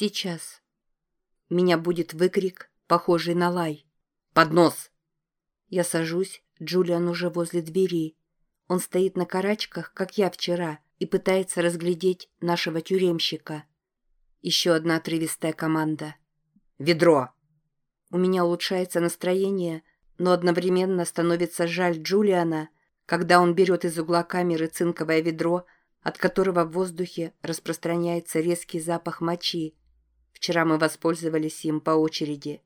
Сейчас. Меня будет выкрик, похожий на лай. «Поднос!» Я сажусь, Джулиан уже возле двери. Он стоит на карачках, как я вчера, и пытается разглядеть нашего тюремщика. Еще одна отрывистая команда. «Ведро!» У меня улучшается настроение, но одновременно становится жаль Джулиана, когда он берет из угла камеры цинковое ведро, от которого в воздухе распространяется резкий запах мочи. Вчера мы воспользовались им по очереди.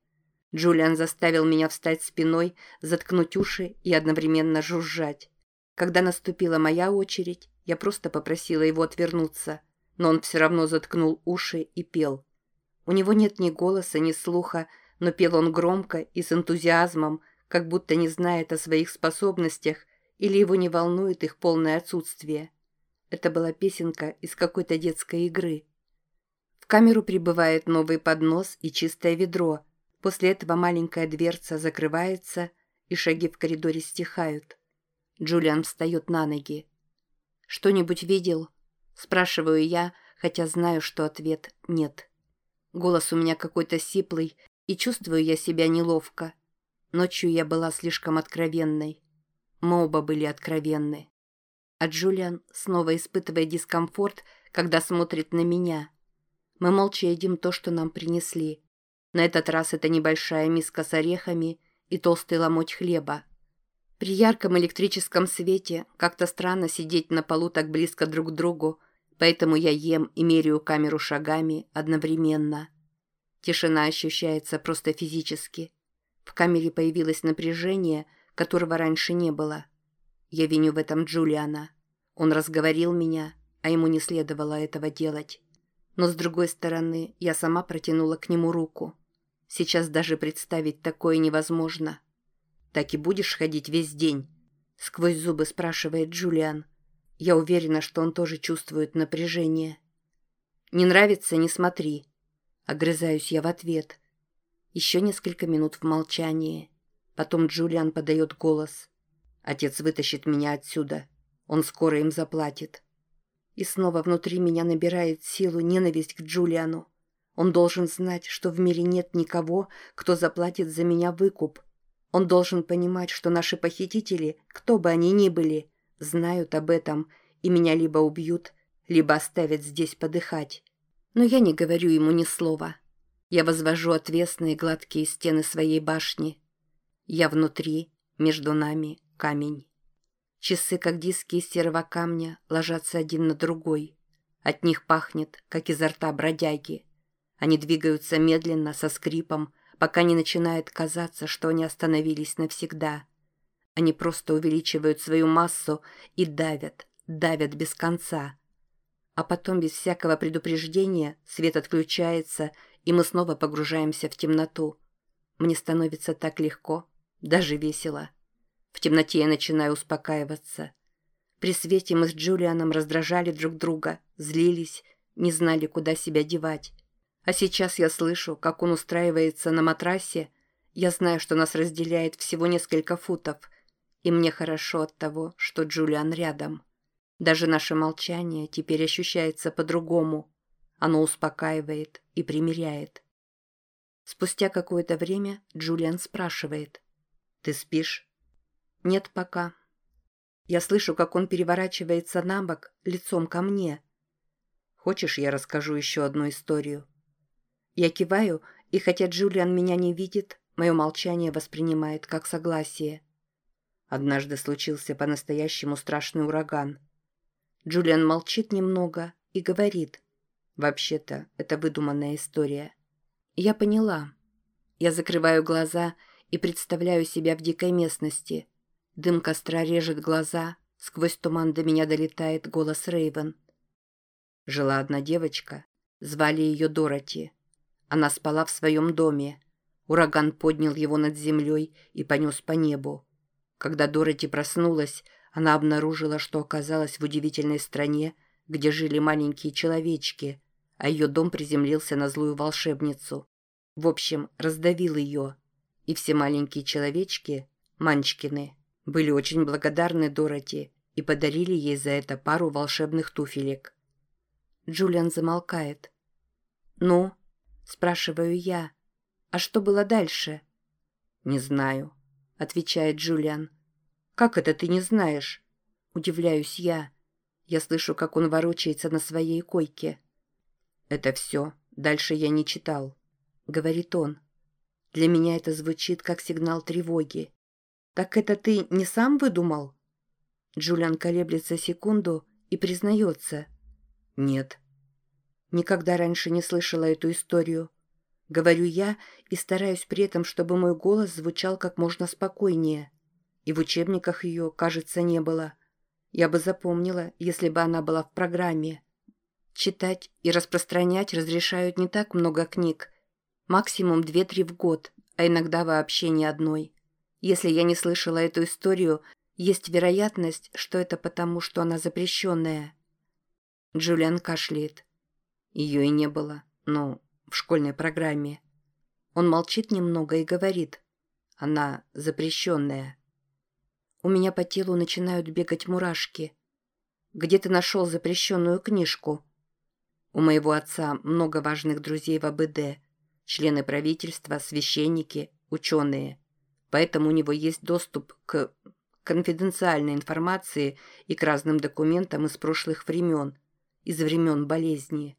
Джулиан заставил меня встать спиной, заткнуть уши и одновременно жужжать. Когда наступила моя очередь, я просто попросила его отвернуться, но он все равно заткнул уши и пел. У него нет ни голоса, ни слуха, но пел он громко и с энтузиазмом, как будто не знает о своих способностях или его не волнует их полное отсутствие. Это была песенка из какой-то детской игры. В камеру прибывает новый поднос и чистое ведро. После этого маленькая дверца закрывается, и шаги в коридоре стихают. Джулиан встает на ноги. «Что-нибудь видел?» Спрашиваю я, хотя знаю, что ответ «нет». Голос у меня какой-то сиплый, и чувствую я себя неловко. Ночью я была слишком откровенной. Мы оба были откровенны. А Джулиан снова испытывает дискомфорт, когда смотрит на меня. Мы молча едим то, что нам принесли. На этот раз это небольшая миска с орехами и толстый ломоть хлеба. При ярком электрическом свете как-то странно сидеть на полу так близко друг к другу, поэтому я ем и меряю камеру шагами одновременно. Тишина ощущается просто физически. В камере появилось напряжение, которого раньше не было. Я виню в этом Джулиана. Он разговорил меня, а ему не следовало этого делать. Но с другой стороны, я сама протянула к нему руку. Сейчас даже представить такое невозможно. «Так и будешь ходить весь день?» Сквозь зубы спрашивает Джулиан. Я уверена, что он тоже чувствует напряжение. «Не нравится – не смотри». Огрызаюсь я в ответ. Еще несколько минут в молчании. Потом Джулиан подает голос. «Отец вытащит меня отсюда. Он скоро им заплатит». И снова внутри меня набирает силу ненависть к Джулиану. Он должен знать, что в мире нет никого, кто заплатит за меня выкуп – он должен понимать, что наши похитители, кто бы они ни были, знают об этом, и меня либо убьют, либо оставят здесь подыхать. Но я не говорю ему ни слова. Я возвожу отвесные гладкие стены своей башни. Я внутри, между нами камень. Часы, как диски из серого камня, ложатся один на другой. От них пахнет, как изо рта бродяги. Они двигаются медленно, со скрипом, пока не начинает казаться, что они остановились навсегда. Они просто увеличивают свою массу и давят, давят без конца. А потом, без всякого предупреждения, свет отключается, и мы снова погружаемся в темноту. Мне становится так легко, даже весело. В темноте я начинаю успокаиваться. При свете мы с Джулианом раздражали друг друга, злились, не знали, куда себя девать. А сейчас я слышу, как он устраивается на матрасе. Я знаю, что нас разделяет всего несколько футов. И мне хорошо от того, что Джулиан рядом. Даже наше молчание теперь ощущается по-другому. Оно успокаивает и примиряет. Спустя какое-то время Джулиан спрашивает. «Ты спишь?» «Нет пока». Я слышу, как он переворачивается на бок, лицом ко мне. «Хочешь, я расскажу еще одну историю?» Я киваю, и хотя Джулиан меня не видит, мое молчание воспринимает как согласие. Однажды случился по-настоящему страшный ураган. Джулиан молчит немного и говорит. Вообще-то, это выдуманная история. Я поняла. Я закрываю глаза и представляю себя в дикой местности. Дым костра режет глаза, сквозь туман до меня долетает голос Рейвен. Жила одна девочка, звали ее Дороти. Она спала в своем доме. Ураган поднял его над землей и понес по небу. Когда Дороти проснулась, она обнаружила, что оказалась в удивительной стране, где жили маленькие человечки, а ее дом приземлился на злую волшебницу. В общем, раздавил ее. И все маленькие человечки, манчкины, были очень благодарны Дороти и подарили ей за это пару волшебных туфелек. Джулиан замолкает. «Ну?» — спрашиваю я. «А что было дальше?» «Не знаю», — отвечает Джулиан. «Как это ты не знаешь?» — удивляюсь я. Я слышу, как он ворочается на своей койке. «Это все. Дальше я не читал», — говорит он. Для меня это звучит как сигнал тревоги. «Так это ты не сам выдумал?» Джулиан колеблется секунду и признается. «Нет». Никогда раньше не слышала эту историю. Говорю я и стараюсь при этом, чтобы мой голос звучал как можно спокойнее. И в учебниках ее, кажется, не было. Я бы запомнила, если бы она была в программе. Читать и распространять разрешают не так много книг. Максимум две-три в год, а иногда вообще ни одной. Если я не слышала эту историю, есть вероятность, что это потому, что она запрещенная. Джулиан кашляет. Ее и не было, ну, в школьной программе. Он молчит немного и говорит. Она запрещенная. У меня по телу начинают бегать мурашки. Где ты нашел запрещенную книжку? У моего отца много важных друзей в АБД. Члены правительства, священники, ученые. Поэтому у него есть доступ к конфиденциальной информации и к разным документам из прошлых времен, из времен болезни.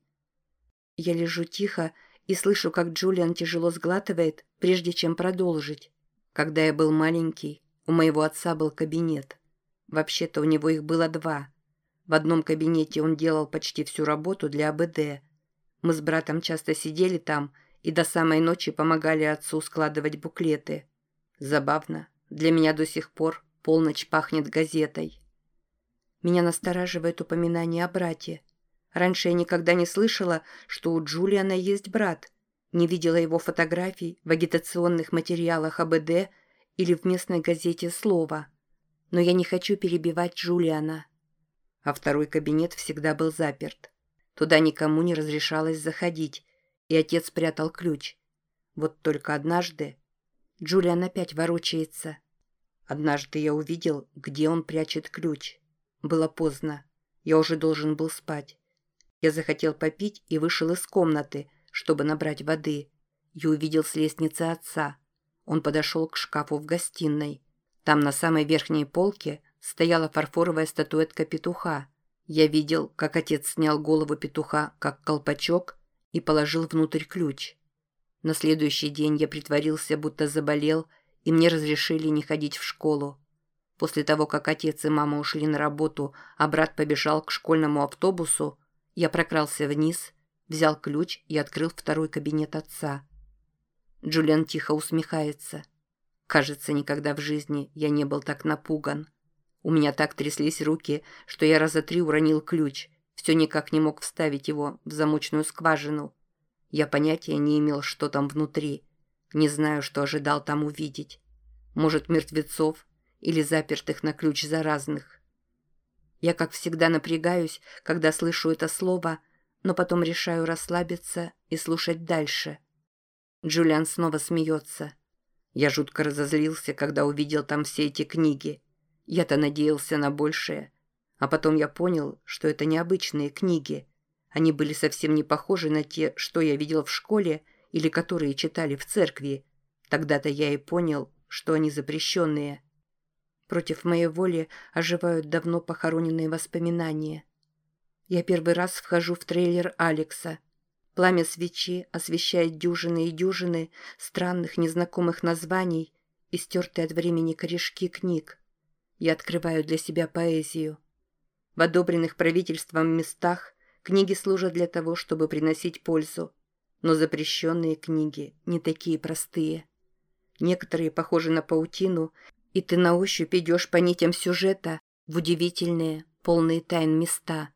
Я лежу тихо и слышу, как Джулиан тяжело сглатывает, прежде чем продолжить. Когда я был маленький, у моего отца был кабинет. Вообще-то у него их было два. В одном кабинете он делал почти всю работу для АБД. Мы с братом часто сидели там и до самой ночи помогали отцу складывать буклеты. Забавно. Для меня до сих пор полночь пахнет газетой. Меня настораживает упоминание о брате. Раньше я никогда не слышала, что у Джулиана есть брат. Не видела его фотографий в агитационных материалах АБД или в местной газете «Слово». Но я не хочу перебивать Джулиана. А второй кабинет всегда был заперт. Туда никому не разрешалось заходить, и отец прятал ключ. Вот только однажды... Джулиан опять ворочается. Однажды я увидел, где он прячет ключ. Было поздно. Я уже должен был спать. Я захотел попить и вышел из комнаты, чтобы набрать воды. И увидел с лестницы отца. Он подошел к шкафу в гостиной. Там на самой верхней полке стояла фарфоровая статуэтка петуха. Я видел, как отец снял голову петуха, как колпачок, и положил внутрь ключ. На следующий день я притворился, будто заболел, и мне разрешили не ходить в школу. После того, как отец и мама ушли на работу, а брат побежал к школьному автобусу, я прокрался вниз, взял ключ и открыл второй кабинет отца. Джулиан тихо усмехается. Кажется, никогда в жизни я не был так напуган. У меня так тряслись руки, что я раза три уронил ключ, все никак не мог вставить его в замочную скважину. Я понятия не имел, что там внутри. Не знаю, что ожидал там увидеть. Может, мертвецов или запертых на ключ заразных. Я, как всегда, напрягаюсь, когда слышу это слово, но потом решаю расслабиться и слушать дальше – Джулиан снова смеется. Я жутко разозлился, когда увидел там все эти книги. Я-то надеялся на большее. А потом я понял, что это необычные книги. Они были совсем не похожи на те, что я видел в школе или которые читали в церкви. Тогда-то я и понял, что они запрещенные. Против моей воли оживают давно похороненные воспоминания. Я первый раз вхожу в трейлер Алекса – Пламя свечи освещает дюжины и дюжины странных незнакомых названий и стертые от времени корешки книг. Я открываю для себя поэзию. В одобренных правительством местах книги служат для того, чтобы приносить пользу. Но запрещенные книги не такие простые. Некоторые похожи на паутину, и ты на ощупь идешь по нитям сюжета в удивительные, полные тайн места –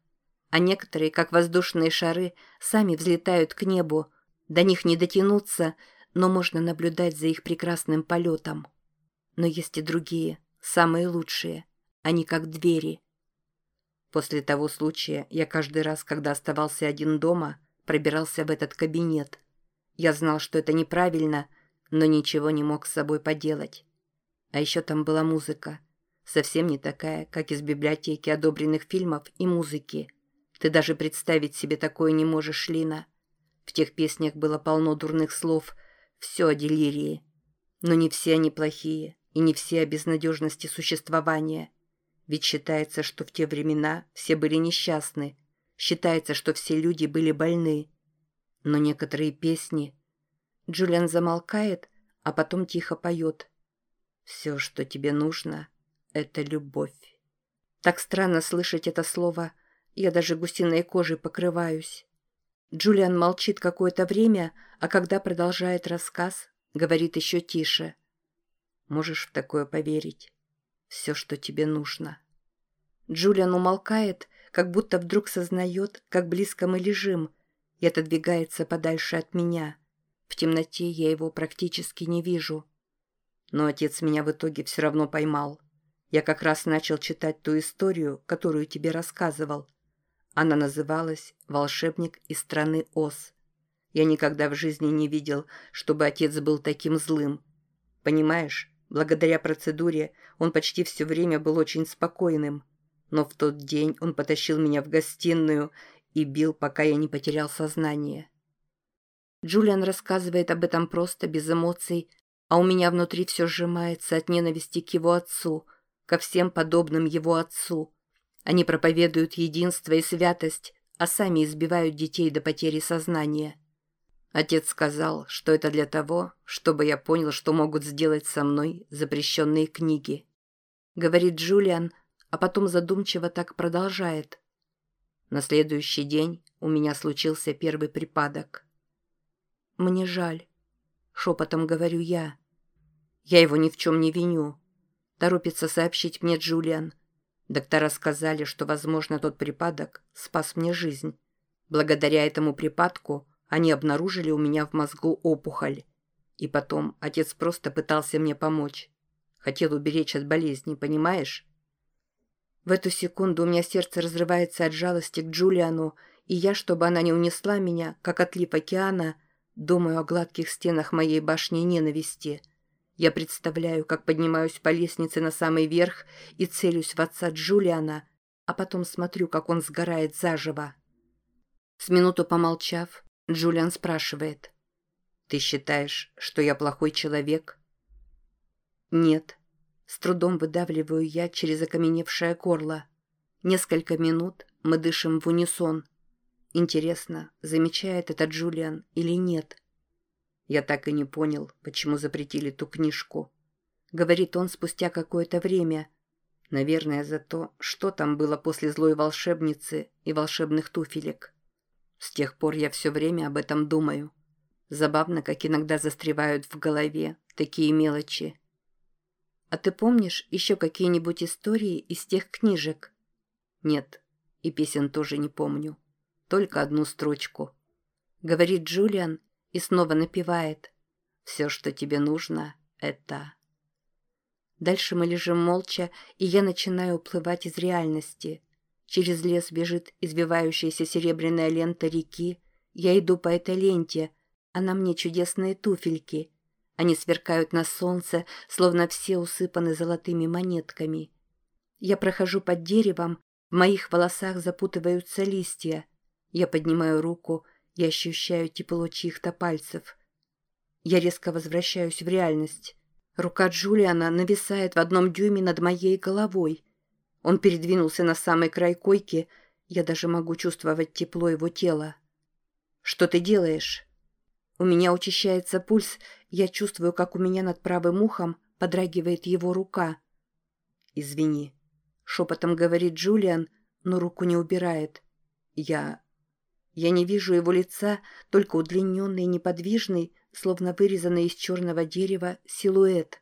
а некоторые, как воздушные шары, сами взлетают к небу. До них не дотянуться, но можно наблюдать за их прекрасным полетом. Но есть и другие, самые лучшие. Они как двери. После того случая я каждый раз, когда оставался один дома, пробирался в этот кабинет. Я знал, что это неправильно, но ничего не мог с собой поделать. А еще там была музыка. Совсем не такая, как из библиотеки одобренных фильмов и музыки – ты даже представить себе такое не можешь, Лина. В тех песнях было полно дурных слов, все о делирии. Но не все они плохие, и не все о безнадежности существования. Ведь считается, что в те времена все были несчастны, считается, что все люди были больны. Но некоторые песни... Джулиан замолкает, а потом тихо поет. «Все, что тебе нужно, — это любовь». Так странно слышать это слово, я даже гусиной кожей покрываюсь. Джулиан молчит какое-то время, а когда продолжает рассказ, говорит еще тише. Можешь в такое поверить. Все, что тебе нужно. Джулиан умолкает, как будто вдруг сознает, как близко мы лежим, и отодвигается подальше от меня. В темноте я его практически не вижу. Но отец меня в итоге все равно поймал. Я как раз начал читать ту историю, которую тебе рассказывал. Она называлась «Волшебник из страны Оз». Я никогда в жизни не видел, чтобы отец был таким злым. Понимаешь, благодаря процедуре он почти все время был очень спокойным. Но в тот день он потащил меня в гостиную и бил, пока я не потерял сознание. Джулиан рассказывает об этом просто, без эмоций, а у меня внутри все сжимается от ненависти к его отцу, ко всем подобным его отцу. Они проповедуют единство и святость, а сами избивают детей до потери сознания. Отец сказал, что это для того, чтобы я понял, что могут сделать со мной запрещенные книги. Говорит Джулиан, а потом задумчиво так продолжает. На следующий день у меня случился первый припадок. «Мне жаль», — шепотом говорю я. «Я его ни в чем не виню», — торопится сообщить мне Джулиан. Доктора сказали, что, возможно, тот припадок спас мне жизнь. Благодаря этому припадку они обнаружили у меня в мозгу опухоль. И потом отец просто пытался мне помочь. Хотел уберечь от болезни, понимаешь? В эту секунду у меня сердце разрывается от жалости к Джулиану, и я, чтобы она не унесла меня, как отлив океана, — Думаю о гладких стенах моей башни ненависти. Я представляю, как поднимаюсь по лестнице на самый верх и целюсь в отца Джулиана, а потом смотрю, как он сгорает заживо. С минуту помолчав, Джулиан спрашивает. «Ты считаешь, что я плохой человек?» «Нет». С трудом выдавливаю я через окаменевшее горло. Несколько минут мы дышим в унисон. Интересно, замечает это Джулиан или нет? Я так и не понял, почему запретили ту книжку. Говорит он спустя какое-то время. Наверное, за то, что там было после злой волшебницы и волшебных туфелек. С тех пор я все время об этом думаю. Забавно, как иногда застревают в голове такие мелочи. А ты помнишь еще какие-нибудь истории из тех книжек? Нет, и песен тоже не помню только одну строчку. Говорит Джулиан и снова напевает. «Все, что тебе нужно, это...» Дальше мы лежим молча, и я начинаю уплывать из реальности. Через лес бежит избивающаяся серебряная лента реки. Я иду по этой ленте, а на мне чудесные туфельки. Они сверкают на солнце, словно все усыпаны золотыми монетками. Я прохожу под деревом, в моих волосах запутываются листья. Я поднимаю руку и ощущаю тепло чьих-то пальцев. Я резко возвращаюсь в реальность. Рука Джулиана нависает в одном дюйме над моей головой. Он передвинулся на самый край койки, я даже могу чувствовать тепло его тела. «Что ты делаешь?» У меня учащается пульс, я чувствую, как у меня над правым ухом подрагивает его рука. «Извини», — шепотом говорит Джулиан, но руку не убирает. «Я я не вижу его лица, только удлиненный и неподвижный, словно вырезанный из черного дерева, силуэт.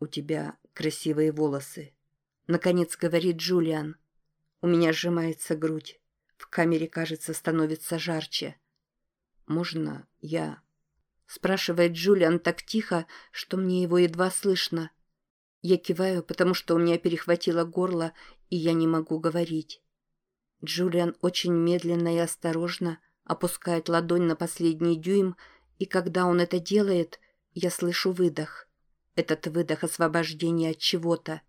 «У тебя красивые волосы», — наконец говорит Джулиан. «У меня сжимается грудь. В камере, кажется, становится жарче. Можно я...» Спрашивает Джулиан так тихо, что мне его едва слышно. Я киваю, потому что у меня перехватило горло, и я не могу говорить. Джулиан очень медленно и осторожно опускает ладонь на последний дюйм, и когда он это делает, я слышу выдох. Этот выдох освобождения от чего-то.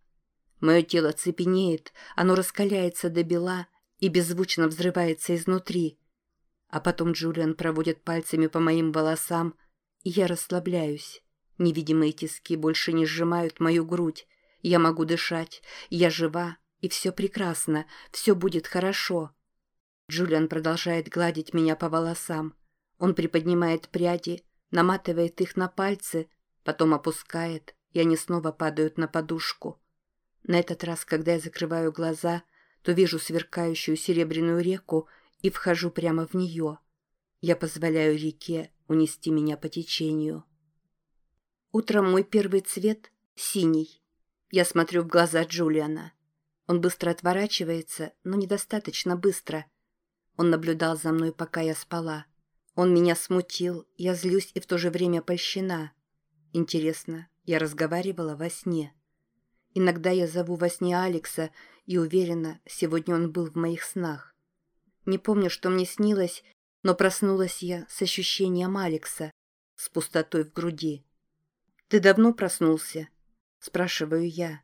Мое тело цепенеет, оно раскаляется до бела и беззвучно взрывается изнутри. А потом Джулиан проводит пальцами по моим волосам, и я расслабляюсь. Невидимые тиски больше не сжимают мою грудь. Я могу дышать, я жива, и все прекрасно, все будет хорошо. Джулиан продолжает гладить меня по волосам. Он приподнимает пряди, наматывает их на пальцы, потом опускает, и они снова падают на подушку. На этот раз, когда я закрываю глаза, то вижу сверкающую серебряную реку и вхожу прямо в нее. Я позволяю реке унести меня по течению. Утром мой первый цвет — синий. Я смотрю в глаза Джулиана. Он быстро отворачивается, но недостаточно быстро. Он наблюдал за мной, пока я спала. Он меня смутил, я злюсь и в то же время польщена. Интересно, я разговаривала во сне. Иногда я зову во сне Алекса и уверена, сегодня он был в моих снах. Не помню, что мне снилось, но проснулась я с ощущением Алекса, с пустотой в груди. «Ты давно проснулся?» – спрашиваю я.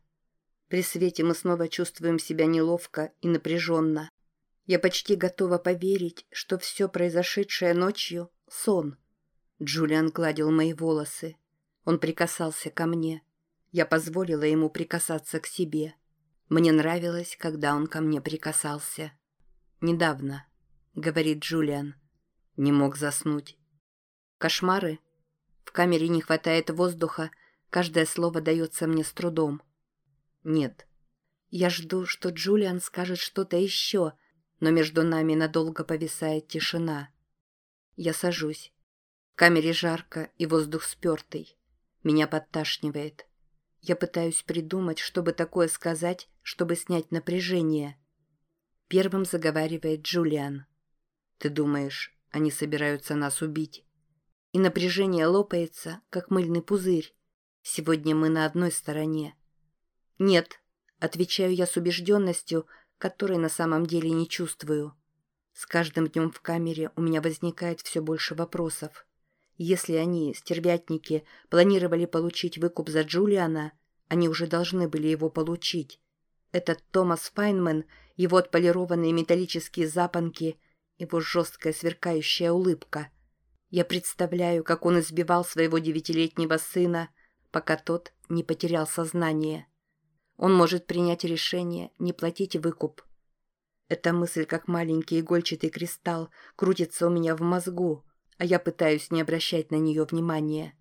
При свете мы снова чувствуем себя неловко и напряженно. Я почти готова поверить, что все произошедшее ночью – сон. Джулиан гладил мои волосы. Он прикасался ко мне. Я позволила ему прикасаться к себе. Мне нравилось, когда он ко мне прикасался. «Недавно», — говорит Джулиан. Не мог заснуть. «Кошмары?» В камере не хватает воздуха, каждое слово дается мне с трудом. Нет. Я жду, что Джулиан скажет что-то еще, но между нами надолго повисает тишина. Я сажусь. В камере жарко и воздух спертый. Меня подташнивает. Я пытаюсь придумать, чтобы такое сказать, чтобы снять напряжение. Первым заговаривает Джулиан. «Ты думаешь, они собираются нас убить?» и напряжение лопается, как мыльный пузырь. Сегодня мы на одной стороне. Нет, отвечаю я с убежденностью, которой на самом деле не чувствую. С каждым днем в камере у меня возникает все больше вопросов. Если они, стервятники, планировали получить выкуп за Джулиана, они уже должны были его получить. Этот Томас Файнман, его отполированные металлические запонки, его жесткая сверкающая улыбка — я представляю, как он избивал своего девятилетнего сына, пока тот не потерял сознание. Он может принять решение не платить выкуп. Эта мысль, как маленький игольчатый кристалл, крутится у меня в мозгу, а я пытаюсь не обращать на нее внимания.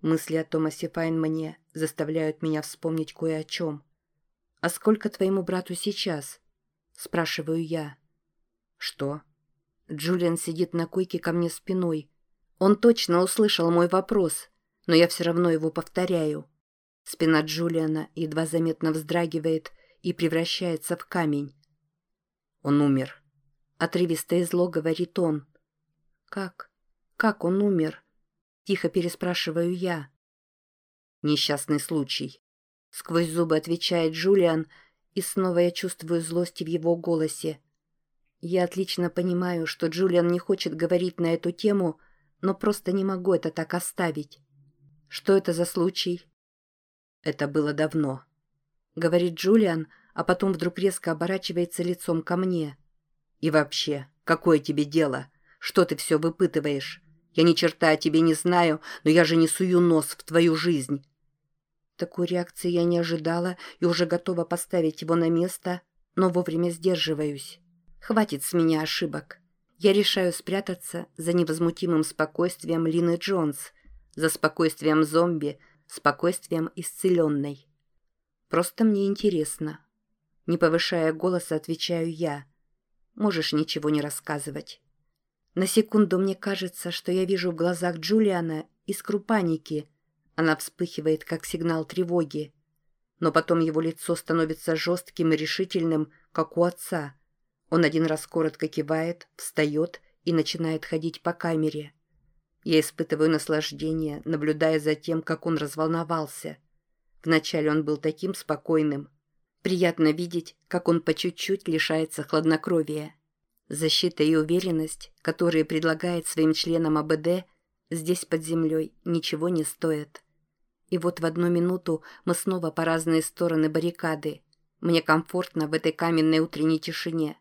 Мысли о Томасе Файнмане заставляют меня вспомнить кое о чем. «А сколько твоему брату сейчас?» – спрашиваю я. «Что?» Джулиан сидит на койке ко мне спиной. Он точно услышал мой вопрос, но я все равно его повторяю. Спина Джулиана едва заметно вздрагивает и превращается в камень. Он умер. Отрывисто и зло говорит он. «Как? Как он умер?» Тихо переспрашиваю я. «Несчастный случай», — сквозь зубы отвечает Джулиан, и снова я чувствую злость в его голосе. Я отлично понимаю, что Джулиан не хочет говорить на эту тему, но просто не могу это так оставить. Что это за случай? Это было давно. Говорит Джулиан, а потом вдруг резко оборачивается лицом ко мне. И вообще, какое тебе дело? Что ты все выпытываешь? Я ни черта о тебе не знаю, но я же не сую нос в твою жизнь. Такой реакции я не ожидала и уже готова поставить его на место, но вовремя сдерживаюсь. Хватит с меня ошибок. Я решаю спрятаться за невозмутимым спокойствием Лины Джонс, за спокойствием зомби, спокойствием исцеленной. Просто мне интересно. Не повышая голоса, отвечаю я. Можешь ничего не рассказывать. На секунду мне кажется, что я вижу в глазах Джулиана искру паники. Она вспыхивает, как сигнал тревоги. Но потом его лицо становится жестким и решительным, как у отца. Он один раз коротко кивает, встает и начинает ходить по камере. Я испытываю наслаждение, наблюдая за тем, как он разволновался. Вначале он был таким спокойным. Приятно видеть, как он по чуть-чуть лишается хладнокровия. Защита и уверенность, которые предлагает своим членам АБД, здесь под землей ничего не стоят. И вот в одну минуту мы снова по разные стороны баррикады. Мне комфортно в этой каменной утренней тишине.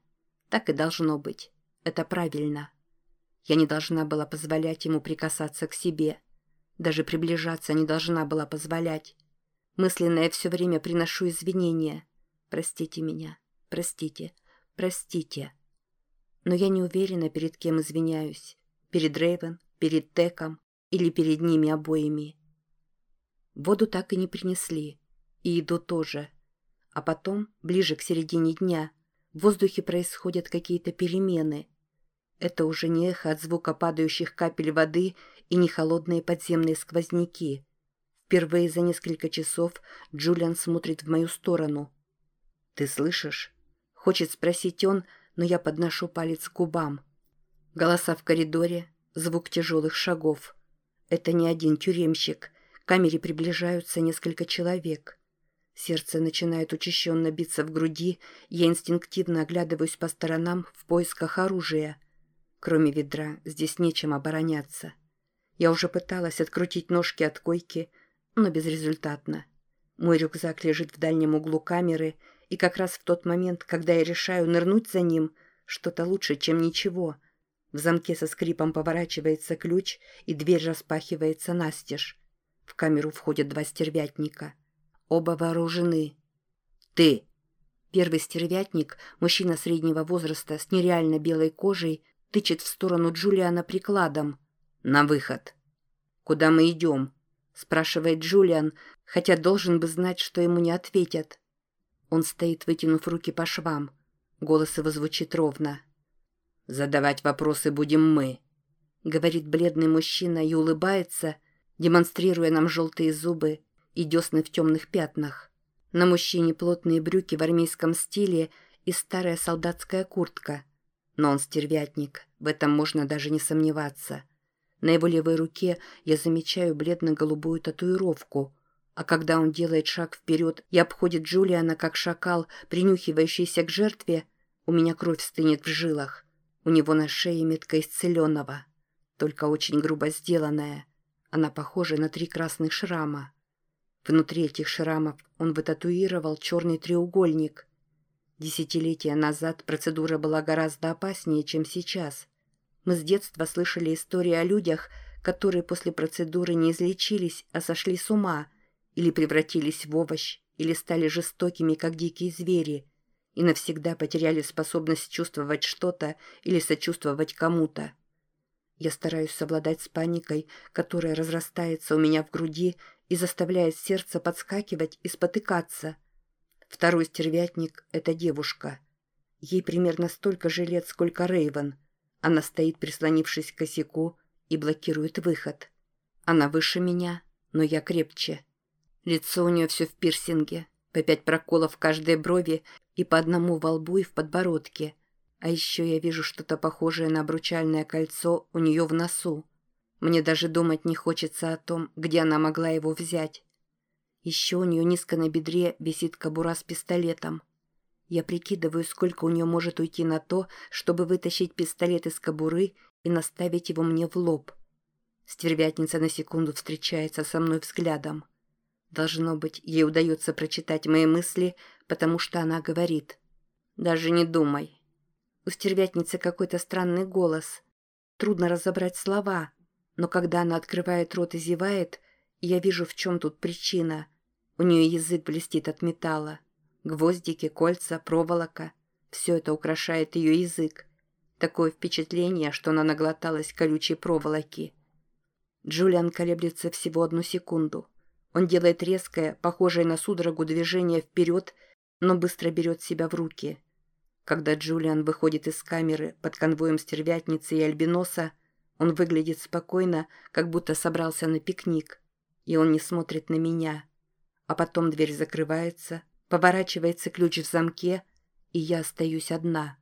Так и должно быть. Это правильно. Я не должна была позволять ему прикасаться к себе. Даже приближаться не должна была позволять. Мысленно я все время приношу извинения. Простите меня, простите, простите. Но я не уверена, перед кем извиняюсь. Перед Рейвен, перед Теком или перед ними обоими. Воду так и не принесли. И еду тоже. А потом, ближе к середине дня, в воздухе происходят какие-то перемены. Это уже не эхо от звука падающих капель воды и не холодные подземные сквозняки. Впервые за несколько часов Джулиан смотрит в мою сторону. «Ты слышишь?» — хочет спросить он, но я подношу палец к губам. Голоса в коридоре, звук тяжелых шагов. Это не один тюремщик. К камере приближаются несколько человек. Сердце начинает учащенно биться в груди, я инстинктивно оглядываюсь по сторонам в поисках оружия. Кроме ведра, здесь нечем обороняться. Я уже пыталась открутить ножки от койки, но безрезультатно. Мой рюкзак лежит в дальнем углу камеры, и как раз в тот момент, когда я решаю нырнуть за ним, что-то лучше, чем ничего. В замке со скрипом поворачивается ключ, и дверь распахивается настежь. В камеру входят два стервятника. Оба вооружены. «Ты!» Первый стервятник, мужчина среднего возраста с нереально белой кожей, тычет в сторону Джулиана прикладом. «На выход!» «Куда мы идем?» спрашивает Джулиан, хотя должен бы знать, что ему не ответят. Он стоит, вытянув руки по швам. Голос его звучит ровно. «Задавать вопросы будем мы», — говорит бледный мужчина и улыбается, демонстрируя нам желтые зубы и десны в темных пятнах. На мужчине плотные брюки в армейском стиле и старая солдатская куртка. Но он стервятник, в этом можно даже не сомневаться. На его левой руке я замечаю бледно-голубую татуировку, а когда он делает шаг вперед и обходит Джулиана как шакал, принюхивающийся к жертве, у меня кровь стынет в жилах. У него на шее метка исцеленного, только очень грубо сделанная. Она похожа на три красных шрама. Внутри этих шрамов он вытатуировал черный треугольник. Десятилетия назад процедура была гораздо опаснее, чем сейчас. Мы с детства слышали истории о людях, которые после процедуры не излечились, а сошли с ума, или превратились в овощ, или стали жестокими, как дикие звери, и навсегда потеряли способность чувствовать что-то или сочувствовать кому-то. Я стараюсь совладать с паникой, которая разрастается у меня в груди и заставляет сердце подскакивать и спотыкаться. Второй стервятник — это девушка. Ей примерно столько же лет, сколько Рейвен. Она стоит, прислонившись к косяку, и блокирует выход. Она выше меня, но я крепче. Лицо у нее все в пирсинге, по пять проколов в каждой брови и по одному во лбу и в подбородке. А еще я вижу что-то похожее на обручальное кольцо у нее в носу. Мне даже думать не хочется о том, где она могла его взять. Еще у нее низко на бедре висит кобура с пистолетом. Я прикидываю, сколько у нее может уйти на то, чтобы вытащить пистолет из кобуры и наставить его мне в лоб. Стервятница на секунду встречается со мной взглядом. Должно быть, ей удается прочитать мои мысли, потому что она говорит. «Даже не думай». У стервятницы какой-то странный голос. Трудно разобрать слова, но когда она открывает рот и зевает, я вижу, в чем тут причина. У нее язык блестит от металла. Гвоздики, кольца, проволока — все это украшает ее язык. Такое впечатление, что она наглоталась колючей проволоки. Джулиан колеблется всего одну секунду. Он делает резкое, похожее на судорогу движение вперед, но быстро берет себя в руки. Когда Джулиан выходит из камеры под конвоем стервятницы и альбиноса, он выглядит спокойно, как будто собрался на пикник, и он не смотрит на меня. А потом дверь закрывается, поворачивается ключ в замке, и я остаюсь одна.